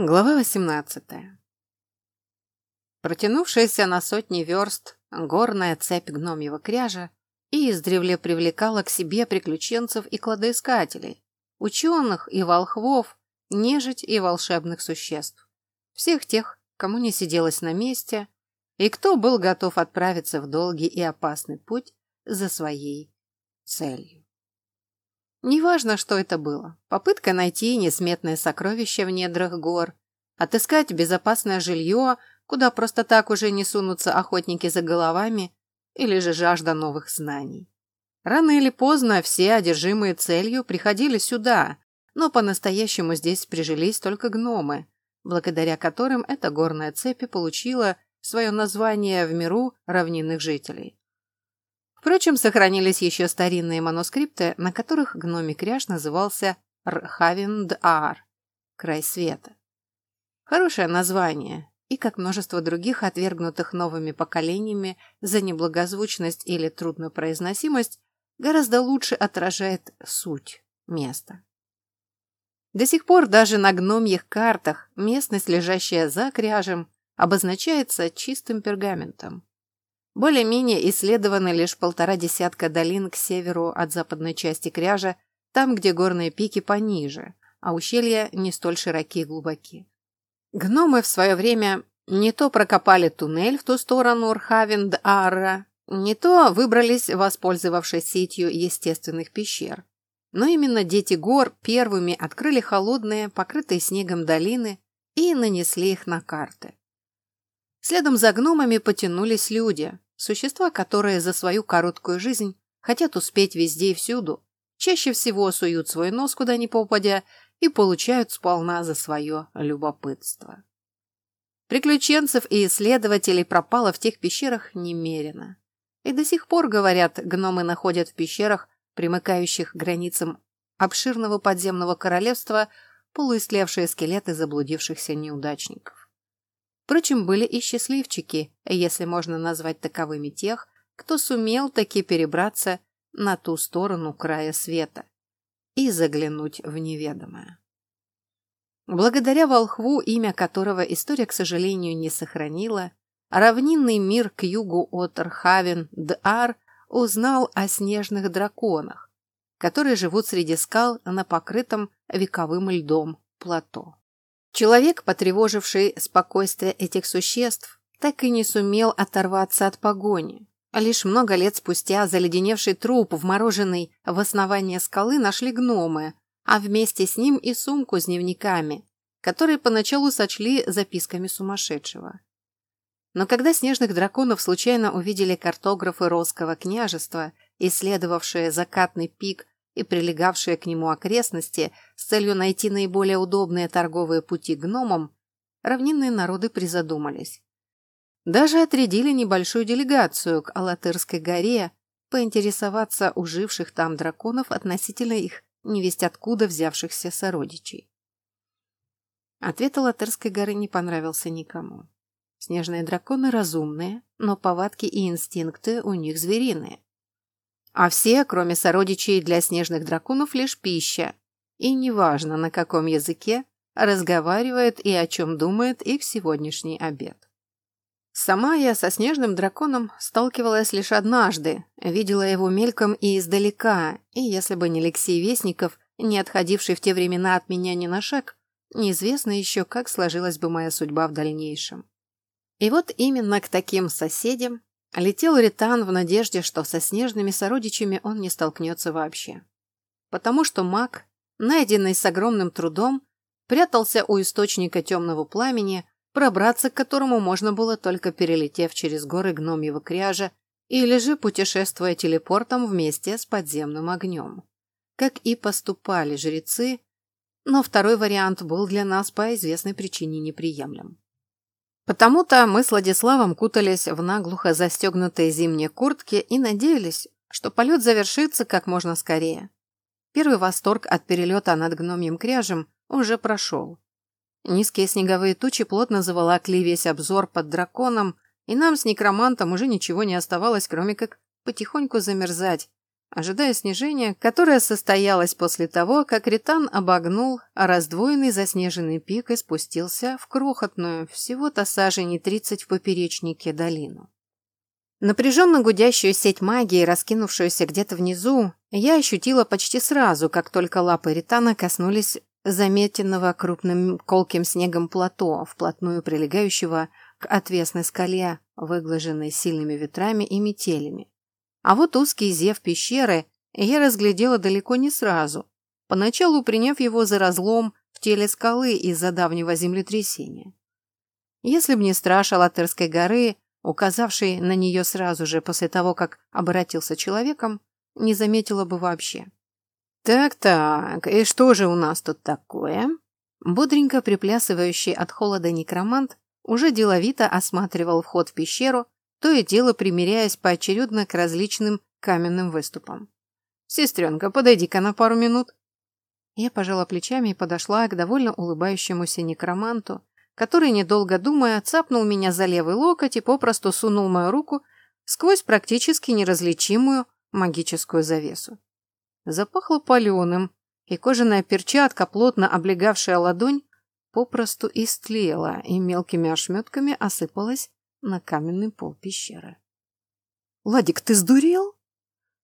Глава 18. Протянувшаяся на сотни верст горная цепь гномьего кряжа и издревле привлекала к себе приключенцев и кладоискателей, ученых и волхвов, нежить и волшебных существ. Всех тех, кому не сиделось на месте, и кто был готов отправиться в долгий и опасный путь за своей целью. Неважно, что это было. Попытка найти несметное сокровище в недрах гор, отыскать безопасное жилье, куда просто так уже не сунутся охотники за головами, или же жажда новых знаний. Рано или поздно все, одержимые целью, приходили сюда, но по-настоящему здесь прижились только гномы, благодаря которым эта горная цепь получила свое название в миру равнинных жителей. Впрочем, сохранились еще старинные манускрипты, на которых гномий кряж назывался Рхавинд-Аар – край света. Хорошее название, и, как множество других, отвергнутых новыми поколениями за неблагозвучность или труднопроизносимость, гораздо лучше отражает суть места. До сих пор даже на гномьих картах местность, лежащая за кряжем, обозначается чистым пергаментом. Более-менее исследованы лишь полтора десятка долин к северу от западной части кряжа, там, где горные пики пониже, а ущелья не столь широки и глубоки. Гномы в свое время не то прокопали туннель в ту сторону Урхавинд-Арра, не то выбрались, воспользовавшись сетью естественных пещер. Но именно дети гор первыми открыли холодные, покрытые снегом долины и нанесли их на карты. Следом за гномами потянулись люди, Существа, которые за свою короткую жизнь хотят успеть везде и всюду, чаще всего суют свой нос куда ни попадя и получают сполна за свое любопытство. Приключенцев и исследователей пропало в тех пещерах немерено. И до сих пор, говорят, гномы находят в пещерах, примыкающих к границам обширного подземного королевства, полуистлевшие скелеты заблудившихся неудачников. Впрочем, были и счастливчики, если можно назвать таковыми тех, кто сумел таки перебраться на ту сторону края света и заглянуть в неведомое. Благодаря волхву, имя которого история, к сожалению, не сохранила, равнинный мир к югу от Рхавен-Д'Ар узнал о снежных драконах, которые живут среди скал на покрытом вековым льдом плато. Человек, потревоживший спокойствие этих существ, так и не сумел оторваться от погони. Лишь много лет спустя заледеневший труп, вмороженный в основание скалы, нашли гномы, а вместе с ним и сумку с дневниками, которые поначалу сочли записками сумасшедшего. Но когда снежных драконов случайно увидели картографы Росского княжества, исследовавшие закатный пик и прилегавшие к нему окрестности с целью найти наиболее удобные торговые пути гномам, равнинные народы призадумались. Даже отрядили небольшую делегацию к Алатырской горе поинтересоваться у живших там драконов относительно их невесть откуда взявшихся сородичей. Ответ Алатырской горы не понравился никому. Снежные драконы разумные, но повадки и инстинкты у них звериные. А все, кроме сородичей для снежных драконов, лишь пища. И неважно, на каком языке, разговаривает и о чем думает их сегодняшний обед. Сама я со снежным драконом сталкивалась лишь однажды, видела его мельком и издалека, и если бы не Алексей Вестников, не отходивший в те времена от меня ни на шаг, неизвестно еще, как сложилась бы моя судьба в дальнейшем. И вот именно к таким соседям Летел Ритан в надежде, что со снежными сородичами он не столкнется вообще. Потому что маг, найденный с огромным трудом, прятался у источника темного пламени, пробраться к которому можно было только перелетев через горы гномьего кряжа или же путешествуя телепортом вместе с подземным огнем. Как и поступали жрецы, но второй вариант был для нас по известной причине неприемлем. Потому-то мы с Владиславом кутались в наглухо застегнутые зимние куртки и надеялись, что полет завершится как можно скорее. Первый восторг от перелета над гномьим кряжем уже прошел. Низкие снеговые тучи плотно заволокли весь обзор под драконом, и нам с некромантом уже ничего не оставалось, кроме как потихоньку замерзать ожидая снижения, которое состоялось после того, как Ритан обогнул раздвоенный заснеженный пик и спустился в крохотную, всего-то сажени тридцать в поперечнике, долину. Напряженно гудящую сеть магии, раскинувшуюся где-то внизу, я ощутила почти сразу, как только лапы Ритана коснулись заметенного крупным колким снегом плато, вплотную прилегающего к отвесной скале, выглаженной сильными ветрами и метелями. А вот узкий зев пещеры я разглядела далеко не сразу, поначалу приняв его за разлом в теле скалы из-за давнего землетрясения. Если б не страж Алатырской горы, указавший на нее сразу же после того, как обратился человеком, не заметила бы вообще. «Так-так, и что же у нас тут такое?» Бодренько приплясывающий от холода некромант уже деловито осматривал вход в пещеру, то и дело примеряясь поочередно к различным каменным выступам. «Сестренка, подойди-ка на пару минут». Я пожала плечами и подошла к довольно улыбающемуся некроманту, который, недолго думая, цапнул меня за левый локоть и попросту сунул мою руку сквозь практически неразличимую магическую завесу. Запахло паленым, и кожаная перчатка, плотно облегавшая ладонь, попросту истлела и мелкими ошметками осыпалась на каменный пол пещеры. «Ладик, ты сдурел?»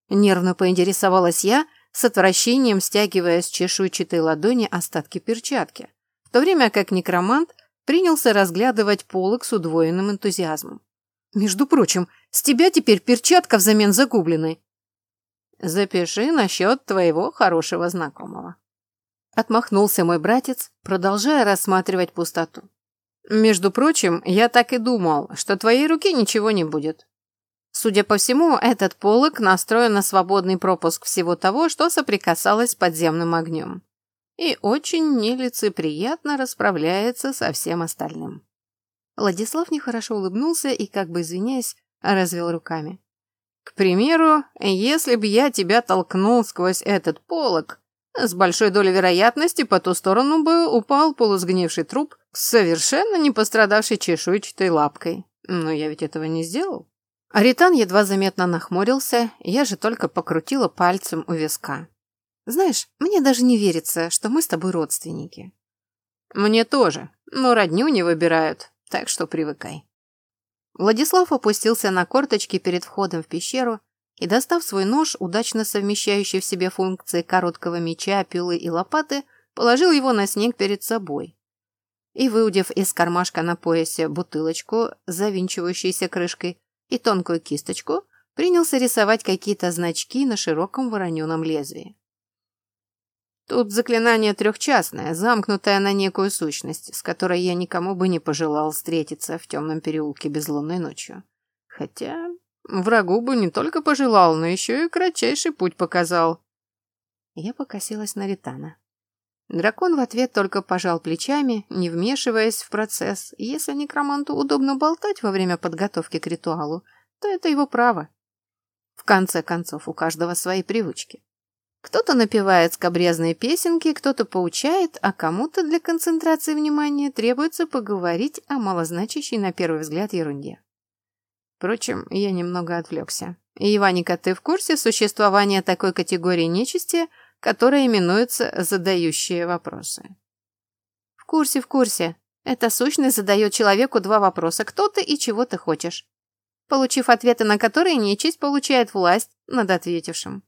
Нервно поинтересовалась я, с отвращением стягивая с чешуйчатой ладони остатки перчатки, в то время как некромант принялся разглядывать полок с удвоенным энтузиазмом. «Между прочим, с тебя теперь перчатка взамен загубленной». «Запиши насчет твоего хорошего знакомого». Отмахнулся мой братец, продолжая рассматривать пустоту. Между прочим, я так и думал, что твоей руки ничего не будет. Судя по всему, этот полог настроен на свободный пропуск всего того, что соприкасалось с подземным огнем. И очень нелицеприятно расправляется со всем остальным. Владислав нехорошо улыбнулся и, как бы извиняясь, развел руками. К примеру, если бы я тебя толкнул сквозь этот полог, с большой долей вероятности по ту сторону бы упал полусгнивший труп с совершенно не пострадавшей чешуйчатой лапкой. Но я ведь этого не сделал. Аритан едва заметно нахмурился, я же только покрутила пальцем у виска. «Знаешь, мне даже не верится, что мы с тобой родственники». «Мне тоже, но родню не выбирают, так что привыкай». Владислав опустился на корточки перед входом в пещеру и, достав свой нож, удачно совмещающий в себе функции короткого меча, пилы и лопаты, положил его на снег перед собой. И, выудив из кармашка на поясе бутылочку с завинчивающейся крышкой и тонкую кисточку, принялся рисовать какие-то значки на широком вороненом лезвии. Тут заклинание трехчастное, замкнутое на некую сущность, с которой я никому бы не пожелал встретиться в темном переулке безлунной ночью. Хотя Врагу бы не только пожелал, но еще и кратчайший путь показал. Я покосилась на Ритана. Дракон в ответ только пожал плечами, не вмешиваясь в процесс. Если некроманту удобно болтать во время подготовки к ритуалу, то это его право. В конце концов, у каждого свои привычки. Кто-то напевает скобрезные песенки, кто-то поучает, а кому-то для концентрации внимания требуется поговорить о малозначащей на первый взгляд ерунде. Впрочем, я немного отвлекся. Иваника, ты в курсе существования такой категории нечисти, которая именуется «задающие вопросы»? В курсе, в курсе. Эта сущность задает человеку два вопроса «кто ты и чего ты хочешь?», получив ответы на которые нечисть получает власть над ответившим.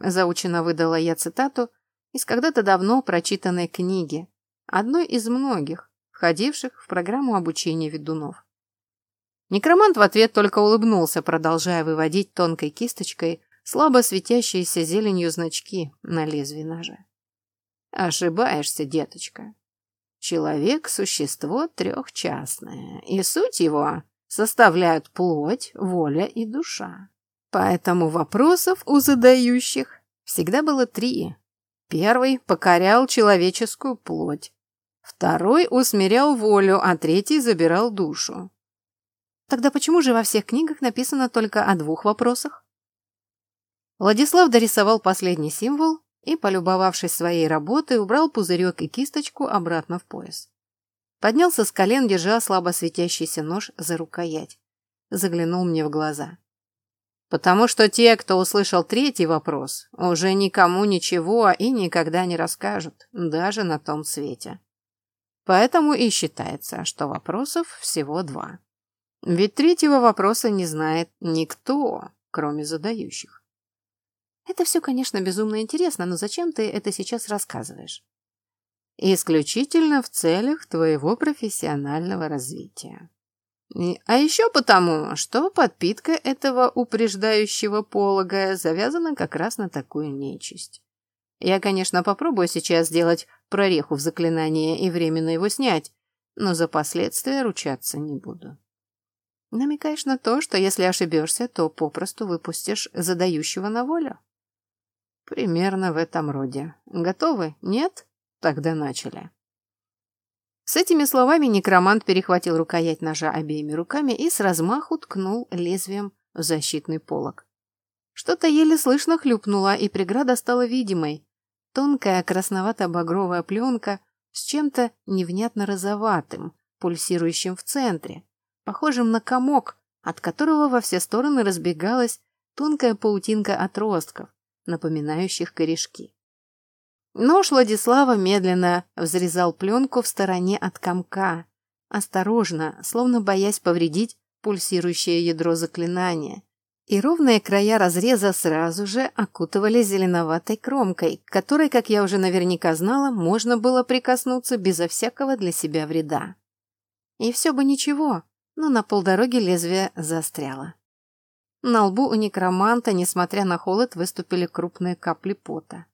Заучено выдала я цитату из когда-то давно прочитанной книги, одной из многих, входивших в программу обучения ведунов. Некромант в ответ только улыбнулся, продолжая выводить тонкой кисточкой слабо светящиеся зеленью значки на лезвии ножа. Ошибаешься, деточка. Человек – существо трехчастное, и суть его составляют плоть, воля и душа. Поэтому вопросов у задающих всегда было три. Первый покорял человеческую плоть, второй усмирял волю, а третий забирал душу. Тогда почему же во всех книгах написано только о двух вопросах? Владислав дорисовал последний символ и, полюбовавшись своей работой, убрал пузырек и кисточку обратно в пояс. Поднялся с колен, держа слабо светящийся нож за рукоять. Заглянул мне в глаза. Потому что те, кто услышал третий вопрос, уже никому ничего и никогда не расскажут, даже на том свете. Поэтому и считается, что вопросов всего два. Ведь третьего вопроса не знает никто, кроме задающих. Это все, конечно, безумно интересно, но зачем ты это сейчас рассказываешь? Исключительно в целях твоего профессионального развития. А еще потому, что подпитка этого упреждающего полога завязана как раз на такую нечисть. Я, конечно, попробую сейчас сделать прореху в заклинании и временно его снять, но за последствия ручаться не буду. Намекаешь на то, что если ошибешься, то попросту выпустишь задающего на волю? Примерно в этом роде. Готовы? Нет? Тогда начали. С этими словами некромант перехватил рукоять ножа обеими руками и с размаху ткнул лезвием в защитный полог. Что-то еле слышно хлюпнуло, и преграда стала видимой. Тонкая красновато-багровая пленка с чем-то невнятно розоватым, пульсирующим в центре, похожим на комок, от которого во все стороны разбегалась тонкая паутинка отростков, напоминающих корешки. Нож Владислава медленно взрезал пленку в стороне от комка, осторожно, словно боясь повредить пульсирующее ядро заклинания. И ровные края разреза сразу же окутывали зеленоватой кромкой, которой, как я уже наверняка знала, можно было прикоснуться безо всякого для себя вреда. И все бы ничего, но на полдороги лезвие застряло. На лбу у некроманта, несмотря на холод, выступили крупные капли пота.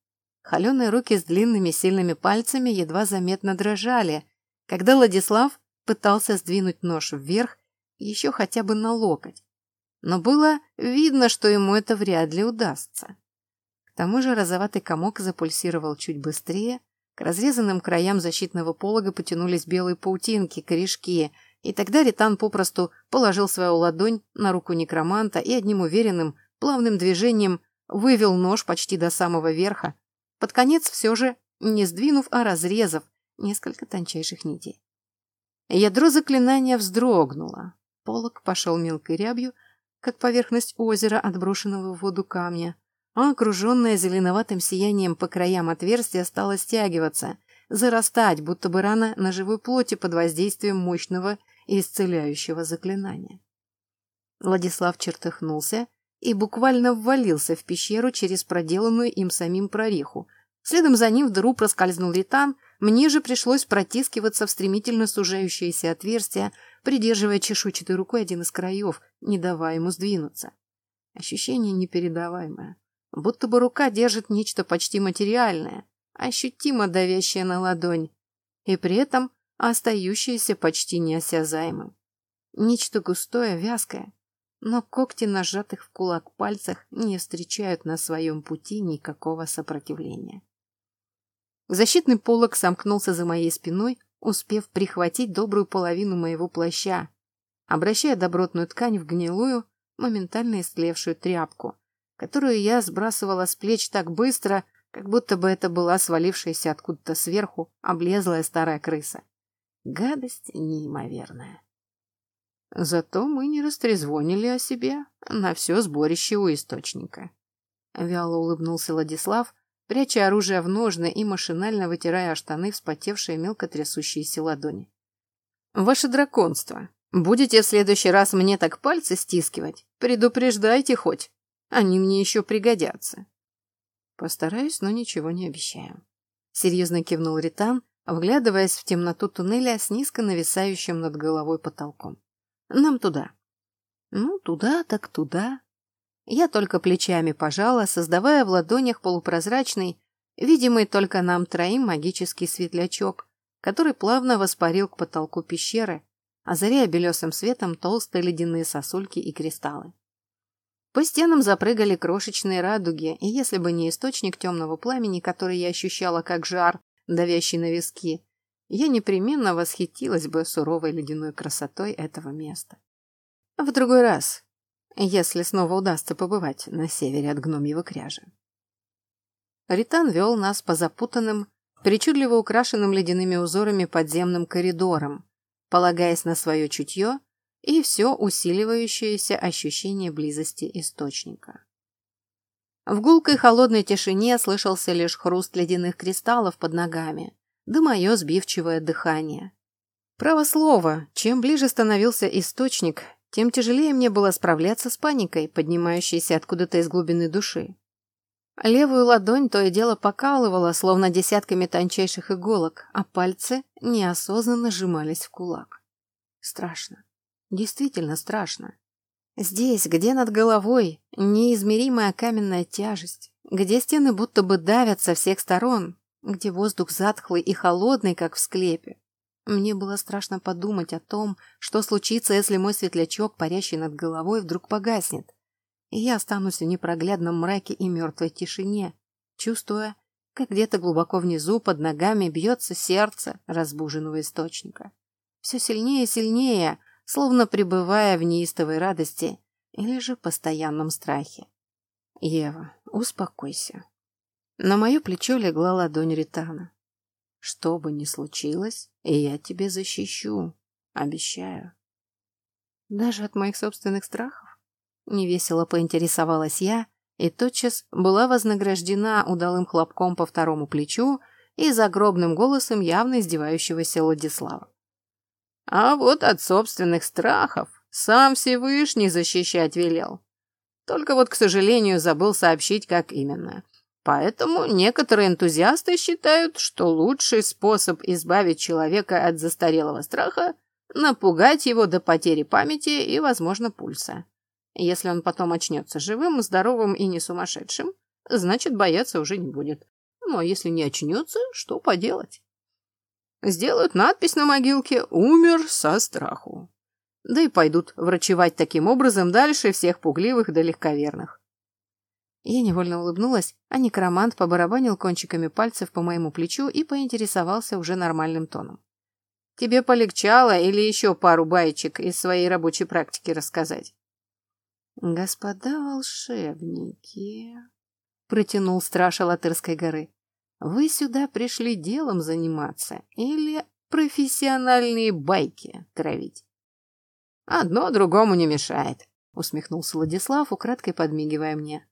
Холеные руки с длинными сильными пальцами едва заметно дрожали, когда Владислав пытался сдвинуть нож вверх еще хотя бы на локоть. Но было видно, что ему это вряд ли удастся. К тому же розоватый комок запульсировал чуть быстрее, к разрезанным краям защитного полога потянулись белые паутинки, корешки, и тогда Ритан попросту положил свою ладонь на руку некроманта и одним уверенным, плавным движением вывел нож почти до самого верха, под конец все же не сдвинув, а разрезав несколько тончайших нитей. Ядро заклинания вздрогнуло. Полок пошел мелкой рябью, как поверхность озера, отброшенного в воду камня, а окруженное зеленоватым сиянием по краям отверстия стало стягиваться, зарастать, будто бы рана на живой плоти под воздействием мощного и исцеляющего заклинания. Владислав чертыхнулся и буквально ввалился в пещеру через проделанную им самим прореху. Следом за ним в дыру проскользнул Ритан, мне же пришлось протискиваться в стремительно сужающееся отверстие, придерживая чешуйчатой рукой один из краев, не давая ему сдвинуться. Ощущение непередаваемое. Будто бы рука держит нечто почти материальное, ощутимо давящее на ладонь, и при этом остающееся почти неосязаемым. Нечто густое, вязкое, но когти на сжатых в кулак пальцах не встречают на своем пути никакого сопротивления. Защитный полог сомкнулся за моей спиной, успев прихватить добрую половину моего плаща, обращая добротную ткань в гнилую, моментально истлевшую тряпку, которую я сбрасывала с плеч так быстро, как будто бы это была свалившаяся откуда-то сверху облезлая старая крыса. Гадость неимоверная. Зато мы не растрезвонили о себе на все сборище у источника. Вяло улыбнулся Владислав, пряча оружие в ножны и машинально вытирая штаны вспотевшие мелко трясущиеся ладони. «Ваше драконство, будете в следующий раз мне так пальцы стискивать, предупреждайте хоть, они мне еще пригодятся». «Постараюсь, но ничего не обещаю», — серьезно кивнул Ритан, вглядываясь в темноту туннеля с низко нависающим над головой потолком. Нам туда. Ну, туда так туда. Я только плечами пожала, создавая в ладонях полупрозрачный, видимый только нам троим магический светлячок, который плавно воспарил к потолку пещеры, озаряя белесым светом толстые ледяные сосульки и кристаллы. По стенам запрыгали крошечные радуги, и если бы не источник темного пламени, который я ощущала как жар, давящий на виски, я непременно восхитилась бы суровой ледяной красотой этого места. В другой раз, если снова удастся побывать на севере от гномьего кряжа. Ритан вел нас по запутанным, причудливо украшенным ледяными узорами подземным коридорам, полагаясь на свое чутье, и все усиливающееся ощущение близости источника. В гулкой холодной тишине слышался лишь хруст ледяных кристаллов под ногами, да мое сбивчивое дыхание. Право слово, чем ближе становился источник, тем тяжелее мне было справляться с паникой, поднимающейся откуда-то из глубины души. Левую ладонь то и дело покалывало, словно десятками тончайших иголок, а пальцы неосознанно сжимались в кулак. Страшно. Действительно страшно. Здесь, где над головой, неизмеримая каменная тяжесть, где стены будто бы давят со всех сторон, где воздух затхлый и холодный, как в склепе. Мне было страшно подумать о том, что случится, если мой светлячок, парящий над головой, вдруг погаснет, и я останусь в непроглядном мраке и мертвой тишине, чувствуя, как где-то глубоко внизу под ногами бьется сердце разбуженного источника. Все сильнее и сильнее, словно пребывая в неистовой радости или же постоянном страхе. «Ева, успокойся». На мое плечо легла ладонь Ритана. «Что бы ни случилось, я тебе защищу, обещаю». «Даже от моих собственных страхов?» Невесело поинтересовалась я и тотчас была вознаграждена удалым хлопком по второму плечу и загробным голосом явно издевающегося Владислава. А вот от собственных страхов сам Всевышний защищать велел. Только вот, к сожалению, забыл сообщить, как именно. Поэтому некоторые энтузиасты считают, что лучший способ избавить человека от застарелого страха – напугать его до потери памяти и, возможно, пульса. Если он потом очнется живым, здоровым и не сумасшедшим, значит, бояться уже не будет. Ну, а если не очнется, что поделать? Сделают надпись на могилке «Умер со страху». Да и пойдут врачевать таким образом дальше всех пугливых да легковерных. Я невольно улыбнулась, а некромант побарабанил кончиками пальцев по моему плечу и поинтересовался уже нормальным тоном. «Тебе полегчало или еще пару баечек из своей рабочей практики рассказать?» «Господа волшебники!» — протянул страж Алатырской горы. Вы сюда пришли делом заниматься или профессиональные байки травить? Одно другому не мешает, усмехнулся Владислав, украдкой подмигивая мне.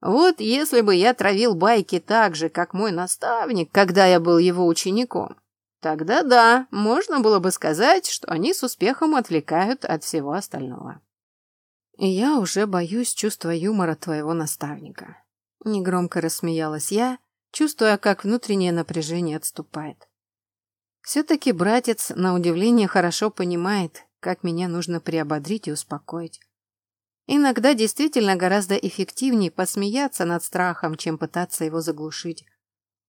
Вот если бы я травил байки так же, как мой наставник, когда я был его учеником, тогда да, можно было бы сказать, что они с успехом отвлекают от всего остального. я уже боюсь чувства юмора твоего наставника. Негромко рассмеялась я, чувствуя, как внутреннее напряжение отступает. Все-таки братец, на удивление, хорошо понимает, как меня нужно приободрить и успокоить. Иногда действительно гораздо эффективнее посмеяться над страхом, чем пытаться его заглушить.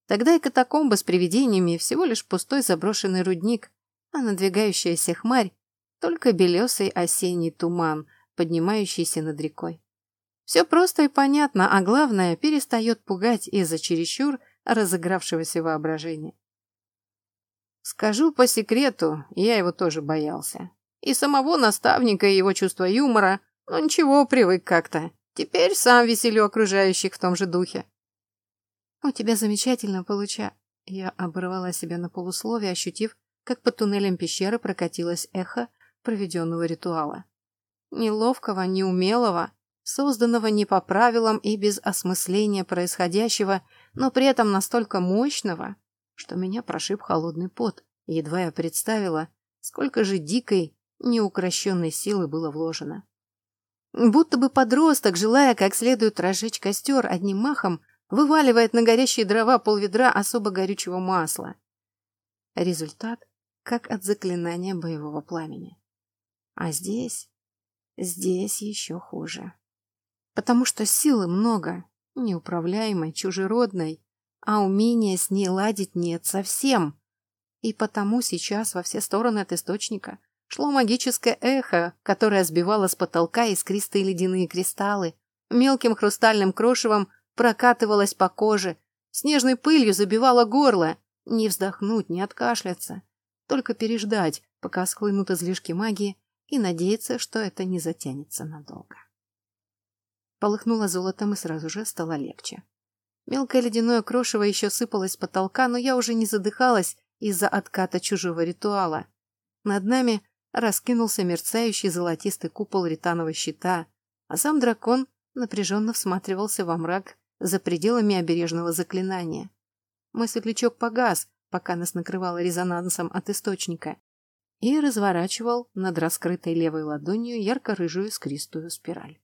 Тогда и катакомбы с привидениями всего лишь пустой заброшенный рудник, а надвигающаяся хмарь — только белесый осенний туман, поднимающийся над рекой. Все просто и понятно, а главное, перестает пугать из-за чересчур разыгравшегося воображения. Скажу по секрету, я его тоже боялся. И самого наставника, и его чувство юмора, но ничего, привык как-то. Теперь сам веселю окружающих в том же духе. «У тебя замечательно получа...» Я оборвала себя на полусловие, ощутив, как по туннелям пещеры прокатилось эхо проведенного ритуала. Неловкого, неумелого, созданного не по правилам и без осмысления происходящего, но при этом настолько мощного, что меня прошиб холодный пот, едва я представила, сколько же дикой, неукрощенной силы было вложено. Будто бы подросток, желая как следует разжечь костер одним махом, вываливает на горящие дрова полведра особо горючего масла. Результат как от заклинания боевого пламени. А здесь... здесь еще хуже потому что силы много, неуправляемой, чужеродной, а умения с ней ладить нет совсем. И потому сейчас во все стороны от источника шло магическое эхо, которое сбивало с потолка искристые ледяные кристаллы, мелким хрустальным крошевом прокатывалось по коже, снежной пылью забивало горло, не вздохнуть, не откашляться, только переждать, пока схлынут излишки магии, и надеяться, что это не затянется надолго. Полыхнуло золотом и сразу же стало легче. Мелкое ледяное крошево еще сыпалось с потолка, но я уже не задыхалась из-за отката чужого ритуала. Над нами раскинулся мерцающий золотистый купол ританового щита, а сам дракон напряженно всматривался во мрак за пределами обережного заклинания. Мой светлячок погас, пока нас накрывало резонансом от источника, и разворачивал над раскрытой левой ладонью ярко-рыжую искристую спираль.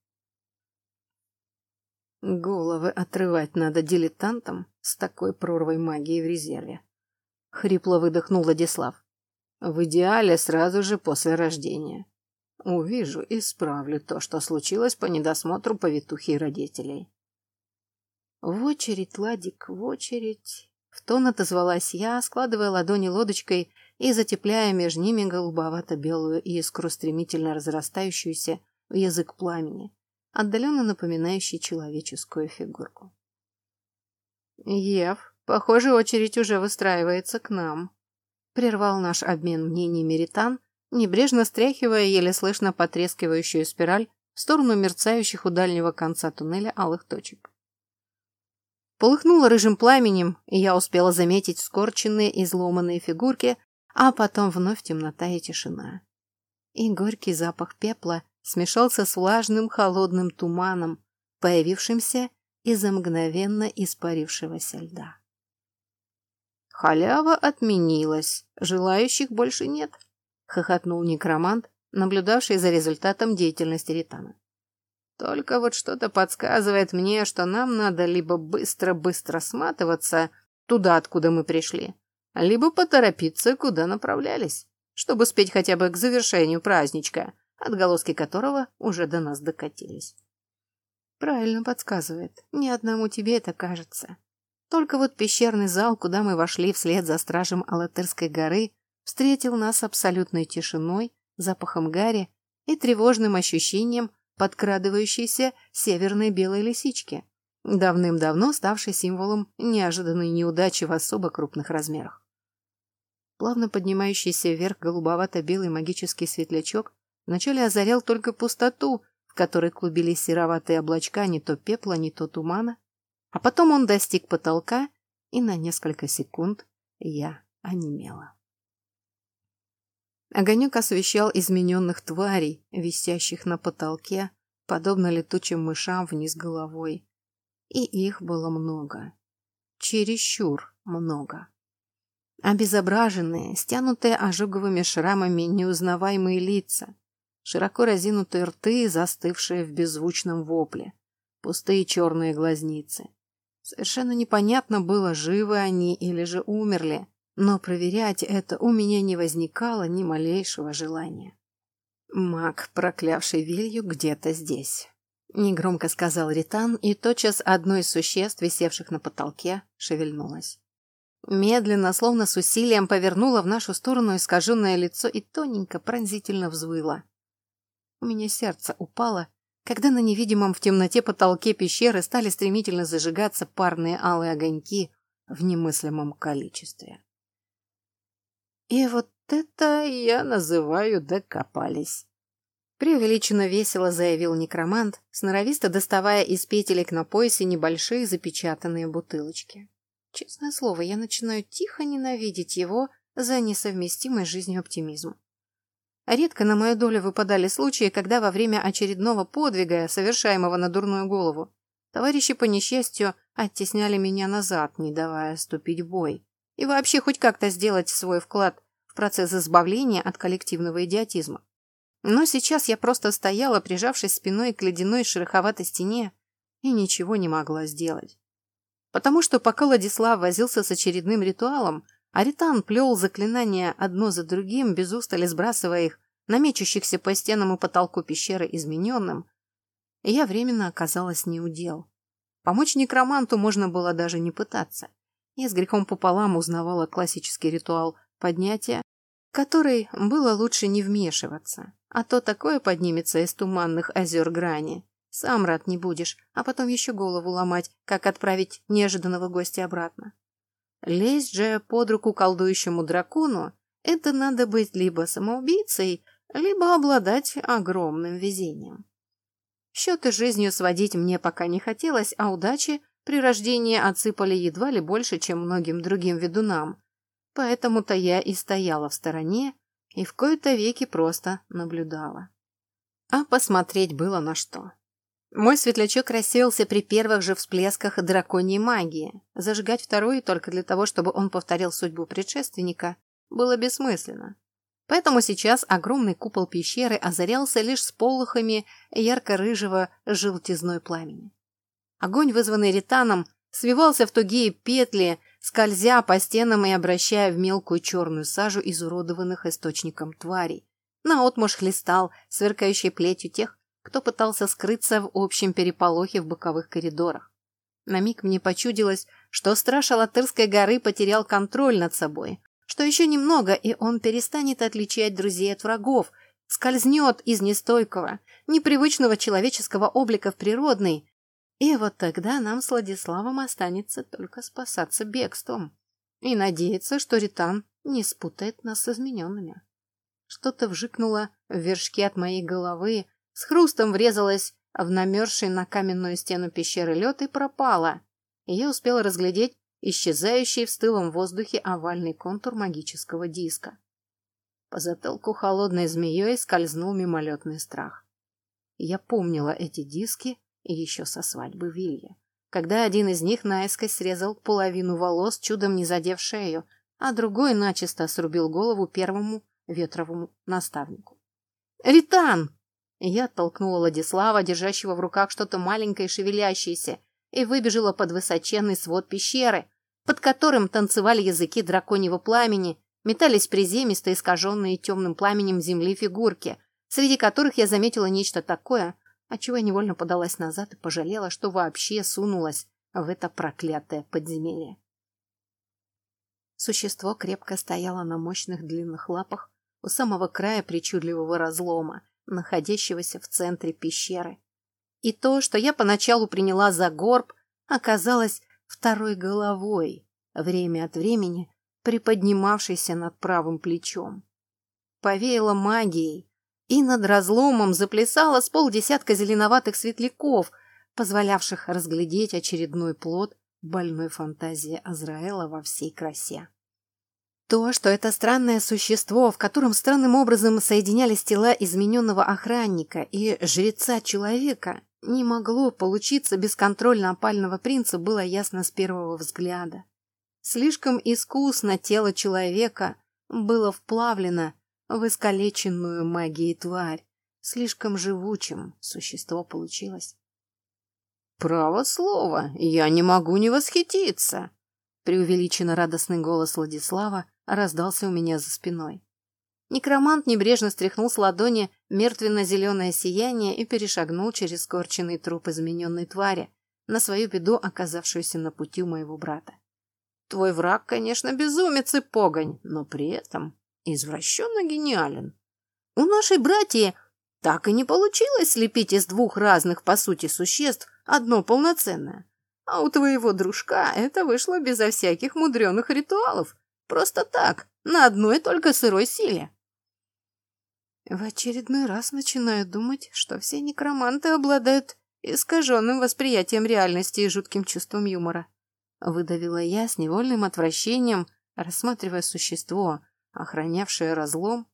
Головы отрывать надо дилетантам с такой прорвой магии в резерве. Хрипло выдохнул Владислав. В идеале сразу же после рождения. Увижу и исправлю то, что случилось по недосмотру повитухи и родителей. В очередь, Ладик, в очередь. В тон отозвалась я, складывая ладони лодочкой и затепляя между ними голубовато-белую искру, стремительно разрастающуюся в язык пламени отдаленно напоминающий человеческую фигурку. «Ев, похоже, очередь уже выстраивается к нам», — прервал наш обмен мнениями Ритан, небрежно стряхивая еле слышно потрескивающую спираль в сторону мерцающих у дальнего конца туннеля алых точек. Полыхнуло рыжим пламенем, и я успела заметить скорченные и изломанные фигурки, а потом вновь темнота и тишина. И горький запах пепла смешался с влажным холодным туманом, появившимся из-за мгновенно испарившегося льда. «Халява отменилась, желающих больше нет», — хохотнул некромант, наблюдавший за результатом деятельности Ритана. «Только вот что-то подсказывает мне, что нам надо либо быстро-быстро сматываться туда, откуда мы пришли, либо поторопиться, куда направлялись, чтобы успеть хотя бы к завершению праздничка, отголоски которого уже до нас докатились. Правильно подсказывает. Ни одному тебе это кажется. Только вот пещерный зал, куда мы вошли вслед за стражем Алатырской горы, встретил нас абсолютной тишиной, запахом гари и тревожным ощущением подкрадывающейся северной белой лисички, давным-давно ставшей символом неожиданной неудачи в особо крупных размерах. Плавно поднимающийся вверх голубовато-белый магический светлячок Вначале озарял только пустоту, в которой клубились сероватые облачка не то пепла, не то тумана. А потом он достиг потолка, и на несколько секунд я онемела. Огонек освещал измененных тварей, висящих на потолке, подобно летучим мышам вниз головой. И их было много. Чересчур много. Обезображенные, стянутые ожоговыми шрамами неузнаваемые лица, широко разинутые рты, застывшие в беззвучном вопле, пустые черные глазницы. Совершенно непонятно было, живы они или же умерли, но проверять это у меня не возникало ни малейшего желания. Маг, проклявший Вилью, где-то здесь. Негромко сказал Ритан, и тотчас одно из существ, висевших на потолке, шевельнулось. Медленно, словно с усилием, повернула в нашу сторону искаженное лицо и тоненько, пронзительно взвыла. У меня сердце упало, когда на невидимом в темноте потолке пещеры стали стремительно зажигаться парные алые огоньки в немыслимом количестве. И вот это я называю докопались. Преувеличенно весело заявил некромант, сноровисто доставая из петелек на поясе небольшие запечатанные бутылочки. Честное слово, я начинаю тихо ненавидеть его за несовместимый с жизнью оптимизм. Редко на мою долю выпадали случаи, когда во время очередного подвига, совершаемого на дурную голову, товарищи по несчастью оттесняли меня назад, не давая ступить в бой. И вообще хоть как-то сделать свой вклад в процесс избавления от коллективного идиотизма. Но сейчас я просто стояла, прижавшись спиной к ледяной шероховатой стене, и ничего не могла сделать. Потому что пока Владислав возился с очередным ритуалом, Аритан плел заклинания одно за другим, без устали сбрасывая их на мечущихся по стенам и потолку пещеры измененным, и я временно оказалась неудел. Помочь некроманту можно было даже не пытаться. Я с грехом пополам узнавала классический ритуал поднятия, который было лучше не вмешиваться, а то такое поднимется из туманных озер грани. Сам рад не будешь, а потом еще голову ломать, как отправить неожиданного гостя обратно. Лезть же под руку колдующему дракону – это надо быть либо самоубийцей, либо обладать огромным везением. Счеты жизнью сводить мне пока не хотелось, а удачи при рождении отсыпали едва ли больше, чем многим другим ведунам. Поэтому-то я и стояла в стороне, и в кои-то веки просто наблюдала. А посмотреть было на что. Мой светлячок рассеялся при первых же всплесках драконьей магии. Зажигать второй только для того, чтобы он повторил судьбу предшественника, было бессмысленно. Поэтому сейчас огромный купол пещеры озарялся лишь сполохами ярко-рыжего желтизной пламени. Огонь, вызванный ританом, свивался в тугие петли, скользя по стенам и обращая в мелкую черную сажу изуродованных источником тварей. Наотмашь хлестал, сверкающей плетью тех, кто пытался скрыться в общем переполохе в боковых коридорах. На миг мне почудилось, что страж Алатырской горы потерял контроль над собой, что еще немного, и он перестанет отличать друзей от врагов, скользнет из нестойкого, непривычного человеческого облика в природный, и вот тогда нам с Владиславом останется только спасаться бегством и надеяться, что Ритан не спутает нас с измененными. Что-то вжикнуло в вершки от моей головы, с хрустом врезалось в намерзший на каменную стену пещеры лед и пропало. И я успела разглядеть исчезающий в стылом воздухе овальный контур магического диска. По затылку холодной змеей скользнул мимолетный страх. Я помнила эти диски еще со свадьбы Вилья, когда один из них наискось срезал половину волос, чудом не задев шею, а другой начисто срубил голову первому ветровому наставнику. «Ритан!» Я оттолкнула Владислава, держащего в руках что-то маленькое и шевелящееся, и выбежала под высоченный свод пещеры, под которым танцевали языки драконьего пламени, метались приземисто искаженные темным пламенем земли фигурки, среди которых я заметила нечто такое, отчего я невольно подалась назад и пожалела, что вообще сунулась в это проклятое подземелье. Существо крепко стояло на мощных длинных лапах у самого края причудливого разлома, находящегося в центре пещеры. И то, что я поначалу приняла за горб, оказалось второй головой, время от времени приподнимавшейся над правым плечом. Повеяло магией, и над разломом заплясало с полдесятка зеленоватых светляков, позволявших разглядеть очередной плод больной фантазии Азраэла во всей красе. То, что это странное существо, в котором странным образом соединялись тела измененного охранника и жреца-человека, не могло получиться бесконтрольно опального принца, было ясно с первого взгляда. Слишком искусно тело человека было вплавлено в искалеченную магией тварь. Слишком живучим существо получилось. «Право слово, я не могу не восхититься!» Преувеличенно радостный голос Владислава раздался у меня за спиной. Некромант небрежно стряхнул с ладони мертвенно-зеленое сияние и перешагнул через скорченный труп измененной твари, на свою беду оказавшуюся на пути у моего брата. Твой враг, конечно, безумец и погонь, но при этом извращенно гениален. У нашей братьи так и не получилось слепить из двух разных, по сути, существ одно полноценное. А у твоего дружка это вышло безо всяких мудреных ритуалов. Просто так, на одной только сырой силе. В очередной раз начинаю думать, что все некроманты обладают искаженным восприятием реальности и жутким чувством юмора. Выдавила я с невольным отвращением, рассматривая существо, охранявшее разлом,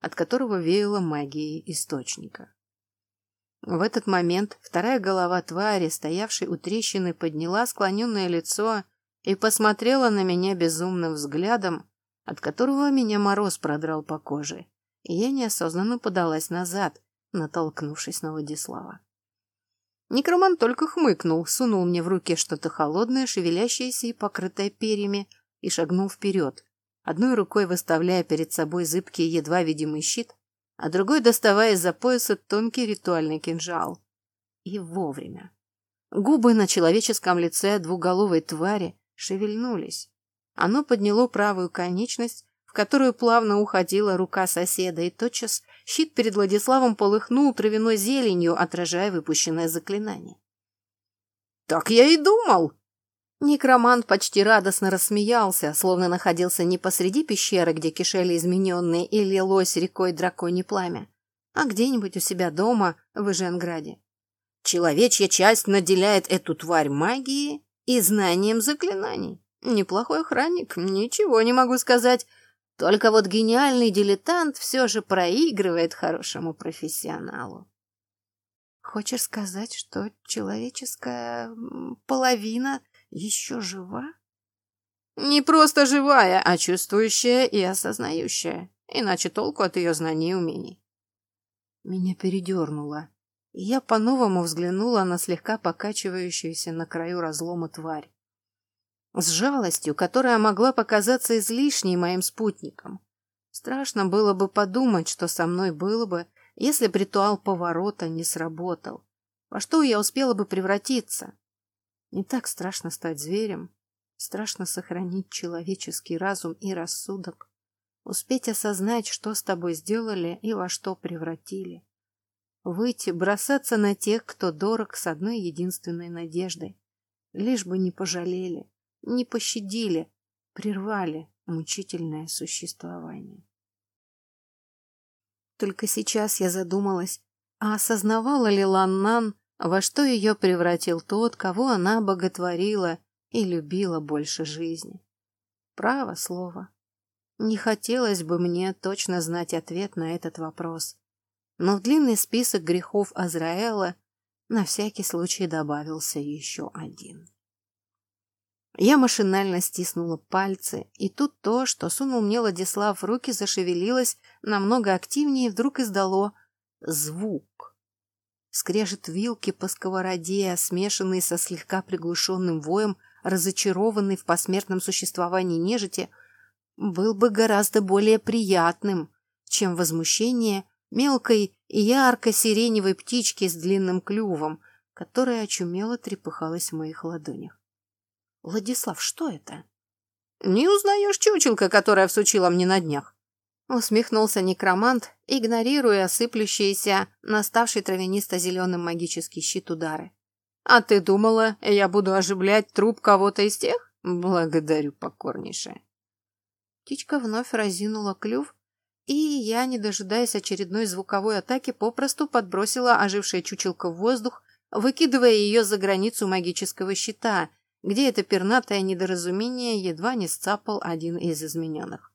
от которого веяло магией источника. В этот момент вторая голова твари, стоявшей у трещины, подняла склоненное лицо и посмотрела на меня безумным взглядом, от которого меня мороз продрал по коже и я неосознанно подалась назад, натолкнувшись на Владислава. Некроман только хмыкнул, сунул мне в руки что-то холодное, шевелящееся и покрытое перьями, и шагнул вперед, одной рукой выставляя перед собой зыбкий, едва видимый щит, а другой доставая из-за пояса тонкий ритуальный кинжал. И вовремя. Губы на человеческом лице двуголовой твари шевельнулись. Оно подняло правую конечность, в которую плавно уходила рука соседа, и тотчас щит перед Владиславом полыхнул травяной зеленью, отражая выпущенное заклинание. «Так я и думал!» Некромант почти радостно рассмеялся, словно находился не посреди пещеры, где кишели измененные и лилось рекой драконье пламя, а где-нибудь у себя дома в Иженграде. Человечья часть наделяет эту тварь магией и знанием заклинаний. Неплохой охранник, ничего не могу сказать, Только вот гениальный дилетант все же проигрывает хорошему профессионалу. Хочешь сказать, что человеческая половина еще жива? Не просто живая, а чувствующая и осознающая. Иначе толку от ее знаний и умений. Меня передернуло. Я по-новому взглянула на слегка покачивающуюся на краю разлома тварь. С жалостью, которая могла показаться излишней моим спутникам. Страшно было бы подумать, что со мной было бы, если бы ритуал поворота не сработал. Во что я успела бы превратиться? Не так страшно стать зверем. Страшно сохранить человеческий разум и рассудок. Успеть осознать, что с тобой сделали и во что превратили. Выйти, бросаться на тех, кто дорог с одной единственной надеждой. Лишь бы не пожалели, не пощадили, прервали мучительное существование. Только сейчас я задумалась, а осознавала ли Ланнан, во что ее превратил тот, кого она боготворила и любила больше жизни. Право слово. Не хотелось бы мне точно знать ответ на этот вопрос но в длинный список грехов Азраэла на всякий случай добавился еще один. Я машинально стиснула пальцы, и тут то, что сунул мне Владислав в руки, зашевелилось намного активнее и вдруг издало звук. Скрежет вилки по сковороде, смешанный со слегка приглушенным воем, разочарованный в посмертном существовании нежити, был бы гораздо более приятным, чем возмущение мелкой и ярко-сиреневой птички с длинным клювом, которая очумело трепыхалась в моих ладонях. «Владислав, что это?» «Не узнаешь чучелка, которая всучила мне на днях?» Усмехнулся некромант, игнорируя сыплющиеся, наставший травянисто-зеленым магический щит удары. «А ты думала, я буду оживлять труп кого-то из тех? Благодарю покорнейше». Птичка вновь разинула клюв, и я, не дожидаясь очередной звуковой атаки, попросту подбросила ожившее чучелко в воздух, выкидывая ее за границу магического щита, где это пернатое недоразумение едва не сцапал один из измененных.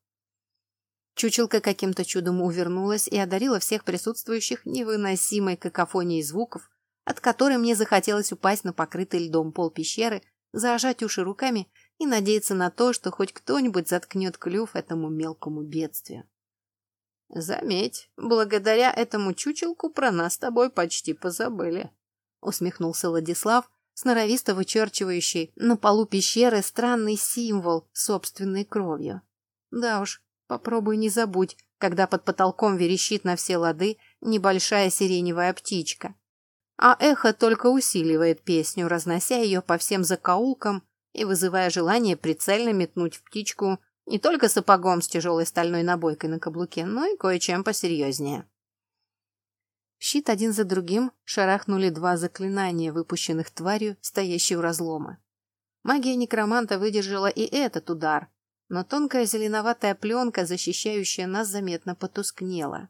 Чучелка каким-то чудом увернулась и одарила всех присутствующих невыносимой какофонией звуков, от которой мне захотелось упасть на покрытый льдом пол пещеры, зажать уши руками и надеяться на то, что хоть кто-нибудь заткнет клюв этому мелкому бедствию. Заметь, благодаря этому чучелку про нас с тобой почти позабыли, усмехнулся Владислав, сноровисто вычерчивающий на полу пещеры странный символ собственной кровью. Да уж, попробуй не забудь, когда под потолком верещит на все лады небольшая сиреневая птичка. А эхо только усиливает песню, разнося ее по всем закоулкам и вызывая желание прицельно метнуть в птичку не только сапогом с тяжелой стальной набойкой на каблуке, но и кое-чем посерьезнее. щит один за другим шарахнули два заклинания, выпущенных тварью, стоящей у разлома. Магия некроманта выдержала и этот удар, но тонкая зеленоватая пленка, защищающая нас, заметно потускнела.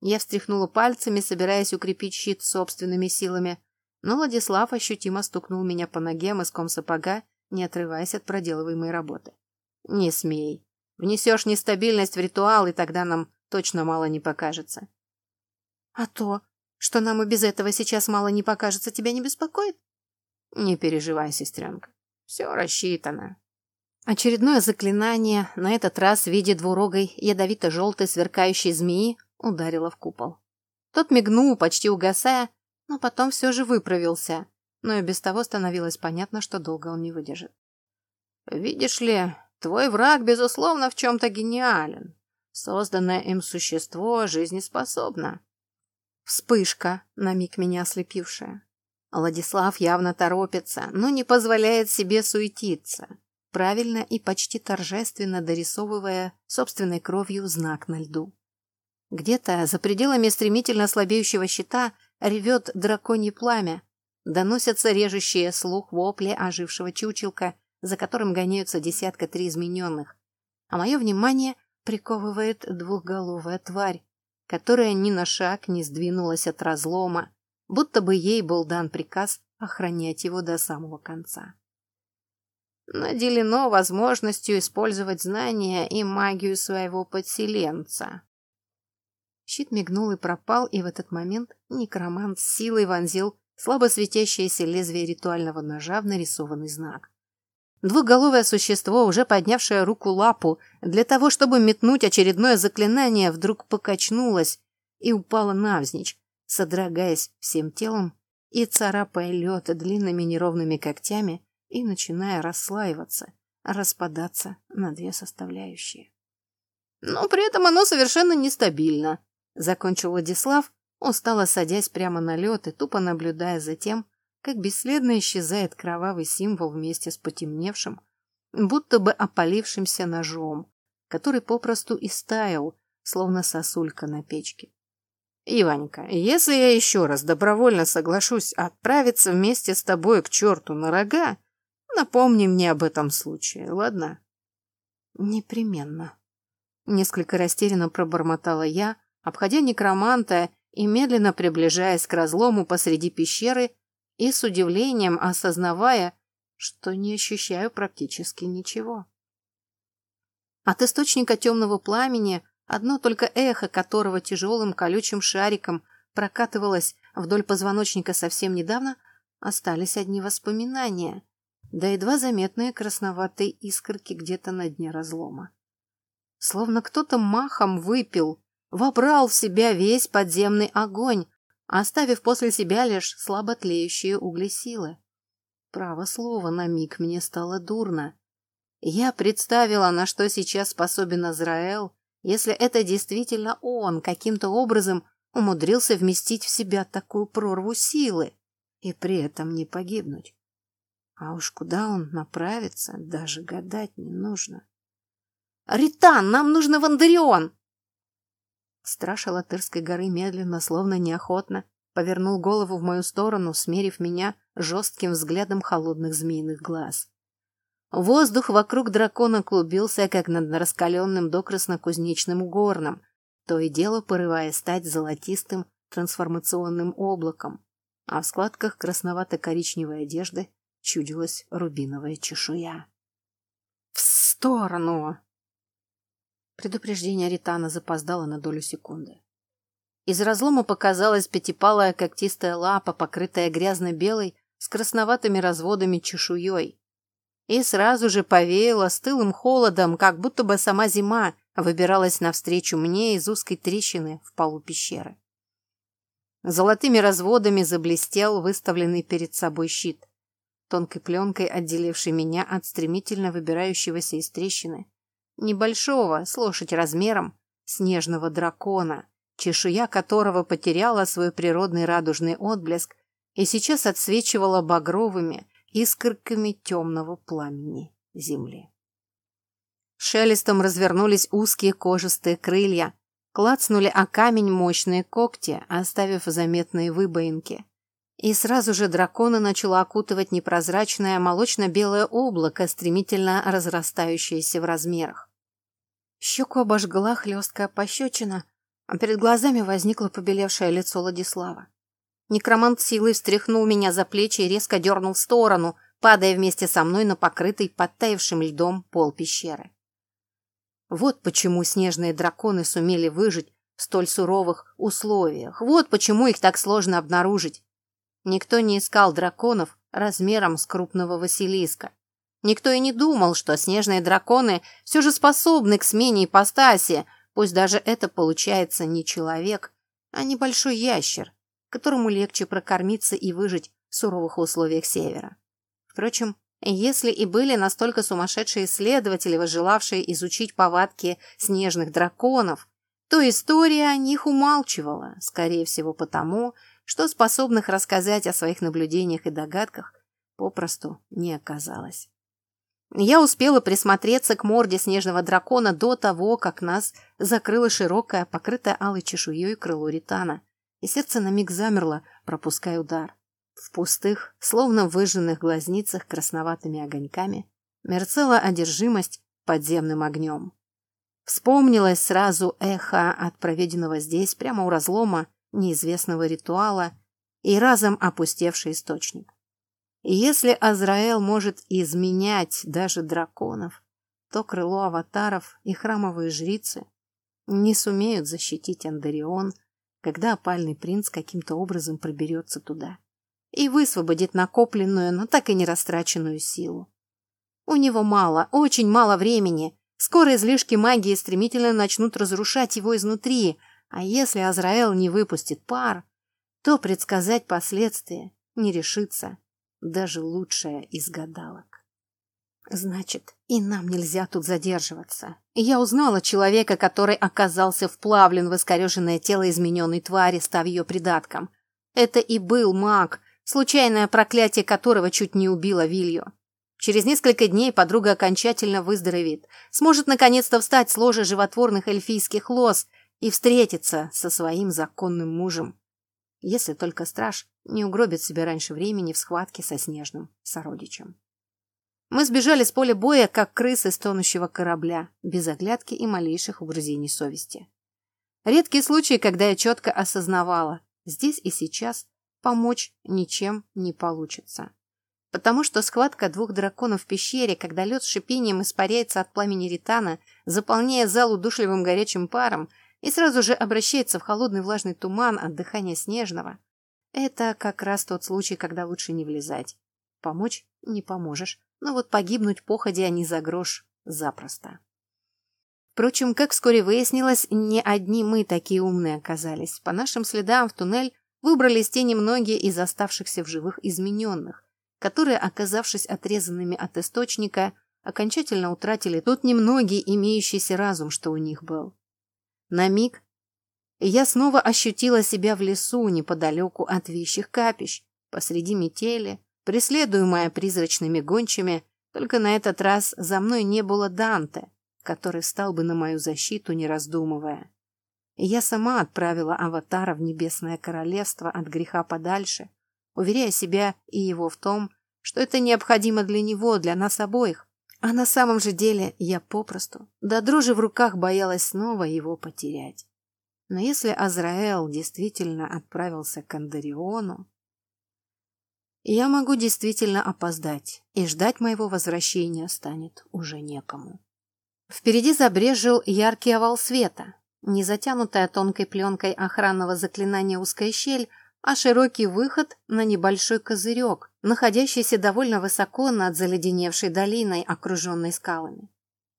Я встряхнула пальцами, собираясь укрепить щит собственными силами, но Владислав ощутимо стукнул меня по ноге мыском сапога, не отрываясь от проделываемой работы. Не смей. Внесешь нестабильность в ритуал, и тогда нам точно мало не покажется. А то, что нам и без этого сейчас мало не покажется, тебя не беспокоит? Не переживай, сестренка. Все рассчитано. Очередное заклинание, на этот раз в виде двурогой, ядовито-желтой сверкающей змеи, ударило в купол. Тот мигнул, почти угасая, но потом все же выправился, но и без того становилось понятно, что долго он не выдержит. «Видишь ли, Твой враг, безусловно, в чем-то гениален. Созданное им существо жизнеспособно. Вспышка, на миг меня ослепившая. Владислав явно торопится, но не позволяет себе суетиться, правильно и почти торжественно дорисовывая собственной кровью знак на льду. Где-то за пределами стремительно слабеющего щита ревет драконье пламя, доносятся режущие слух вопли ожившего чучелка за которым гоняются десятка три измененных, а мое внимание приковывает двухголовая тварь, которая ни на шаг не сдвинулась от разлома, будто бы ей был дан приказ охранять его до самого конца. наделено возможностью использовать знания и магию своего подселенца. Щит мигнул и пропал, и в этот момент некромант силой вонзил слабо светящееся лезвие ритуального ножа в нарисованный знак. Двухголовое существо, уже поднявшее руку-лапу для того, чтобы метнуть очередное заклинание, вдруг покачнулось и упало навзничь, содрогаясь всем телом и царапая лед длинными неровными когтями и начиная расслаиваться, распадаться на две составляющие. Но при этом оно совершенно нестабильно, закончил Владислав, устало садясь прямо на лед и тупо наблюдая за тем, как бесследно исчезает кровавый символ вместе с потемневшим, будто бы опалившимся ножом, который попросту истаял, словно сосулька на печке. Иванька, если я еще раз добровольно соглашусь отправиться вместе с тобой к черту на рога, напомни мне об этом случае, ладно? Непременно. Несколько растерянно пробормотала я, обходя некроманта и медленно приближаясь к разлому посреди пещеры и с удивлением осознавая, что не ощущаю практически ничего. От источника темного пламени одно только эхо которого тяжелым колючим шариком прокатывалось вдоль позвоночника совсем недавно, остались одни воспоминания, да едва заметные красноватые искорки где-то на дне разлома. Словно кто-то махом выпил, вобрал в себя весь подземный огонь, оставив после себя лишь слабо тлеющие угли силы. Право слово, на миг мне стало дурно. Я представила, на что сейчас способен Азраэл, если это действительно он каким-то образом умудрился вместить в себя такую прорву силы и при этом не погибнуть. А уж куда он направится, даже гадать не нужно. «Ритан, нам нужно в Андарион!» Страж Алатырской горы медленно, словно неохотно, повернул голову в мою сторону, смерив меня жестким взглядом холодных змеиных глаз. Воздух вокруг дракона клубился, как над раскаленным докрасно кузнечным горном, то и дело порывая стать золотистым трансформационным облаком, а в складках красновато-коричневой одежды чудилась рубиновая чешуя. «В сторону!» Предупреждение Ритана запоздало на долю секунды. Из разлома показалась пятипалая когтистая лапа, покрытая грязно-белой с красноватыми разводами чешуей, и сразу же повеяло стылым холодом, как будто бы сама зима выбиралась навстречу мне из узкой трещины в полу пещеры. Золотыми разводами заблестел выставленный перед собой щит, тонкой пленкой отделивший меня от стремительно выбирающегося из трещины, небольшого, с лошадь размером, снежного дракона, чешуя которого потеряла свой природный радужный отблеск и сейчас отсвечивала багровыми, искорками темного пламени земли. Шелестом развернулись узкие кожистые крылья, клацнули о камень мощные когти, оставив заметные выбоинки. И сразу же дракона начало окутывать непрозрачное молочно-белое облако, стремительно разрастающееся в размерах. Щеку обожгла хлесткая пощечина, а перед глазами возникло побелевшее лицо Владислава. Некромант силой встряхнул меня за плечи и резко дернул в сторону, падая вместе со мной на покрытый подтаявшим льдом пол пещеры. Вот почему снежные драконы сумели выжить в столь суровых условиях. Вот почему их так сложно обнаружить. Никто не искал драконов размером с крупного Василиска. Никто и не думал, что снежные драконы все же способны к смене ипостаси, пусть даже это получается не человек, а небольшой ящер, которому легче прокормиться и выжить в суровых условиях севера. Впрочем, если и были настолько сумасшедшие исследователи, возжелавшие изучить повадки снежных драконов, то история о них умалчивала, скорее всего потому, что способных рассказать о своих наблюдениях и догадках попросту не оказалось. Я успела присмотреться к морде снежного дракона до того, как нас закрыла широкая, покрытая алой чешуей крыло ритана, и сердце на миг замерло, пропуская удар. В пустых, словно выжженных глазницах красноватыми огоньками мерцала одержимость подземным огнем. Вспомнилось сразу эхо от проведенного здесь, прямо у разлома, неизвестного ритуала и разом опустевший источник. Если Азраэл может изменять даже драконов, то крыло аватаров и храмовые жрицы не сумеют защитить Андарион, когда опальный принц каким-то образом проберется туда и высвободит накопленную, но так и не растраченную силу. У него мало, очень мало времени. Скоро излишки магии стремительно начнут разрушать его изнутри, а если Азраэл не выпустит пар, то предсказать последствия не решится даже лучшая из гадалок. Значит, и нам нельзя тут задерживаться. Я узнала человека, который оказался вплавлен в искореженное тело измененной твари, став ее придатком. Это и был маг, случайное проклятие которого чуть не убило Вилью. Через несколько дней подруга окончательно выздоровеет, сможет наконец-то встать с ложа животворных эльфийских лос и встретиться со своим законным мужем. Если только страж не угробит себя раньше времени в схватке со снежным сородичем. Мы сбежали с поля боя, как крысы с тонущего корабля, без оглядки и малейших угрызений совести. Редкие случаи, когда я четко осознавала, здесь и сейчас помочь ничем не получится. Потому что схватка двух драконов в пещере, когда лед с шипением испаряется от пламени ритана, заполняя зал удушливым горячим паром и сразу же обращается в холодный влажный туман от дыхания снежного, это как раз тот случай, когда лучше не влезать. Помочь не поможешь, но вот погибнуть походя не за грош запросто. Впрочем, как вскоре выяснилось, не одни мы такие умные оказались. По нашим следам в туннель выбрались те немногие из оставшихся в живых измененных, которые, оказавшись отрезанными от источника, окончательно утратили тот немногий имеющийся разум, что у них был. На миг я снова ощутила себя в лесу неподалеку от вещих капищ, посреди метели, преследуемая призрачными гончими, только на этот раз за мной не было Данте, который встал бы на мою защиту, не раздумывая. Я сама отправила аватара в небесное королевство от греха подальше, уверяя себя и его в том, что это необходимо для него, для нас обоих. А на самом же деле я попросту, до дрожи в руках боялась снова его потерять. Но если Азраэл действительно отправился к Андариону, я могу действительно опоздать, и ждать моего возвращения станет уже некому. Впереди забрежил яркий овал света, не затянутая тонкой пленкой охранного заклинания узкая щель, а широкий выход на небольшой козырек, находящийся довольно высоко над заледеневшей долиной, окруженной скалами.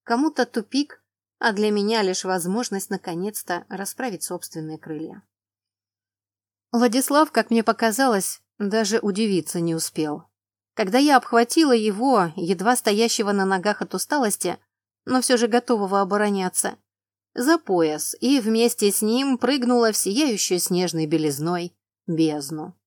Кому-то тупик, а для меня лишь возможность наконец-то расправить собственные крылья. Владислав, как мне показалось, даже удивиться не успел. Когда я обхватила его, едва стоящего на ногах от усталости, но все же готового обороняться, за пояс и вместе с ним прыгнула в сияющую снежной белизной бездну.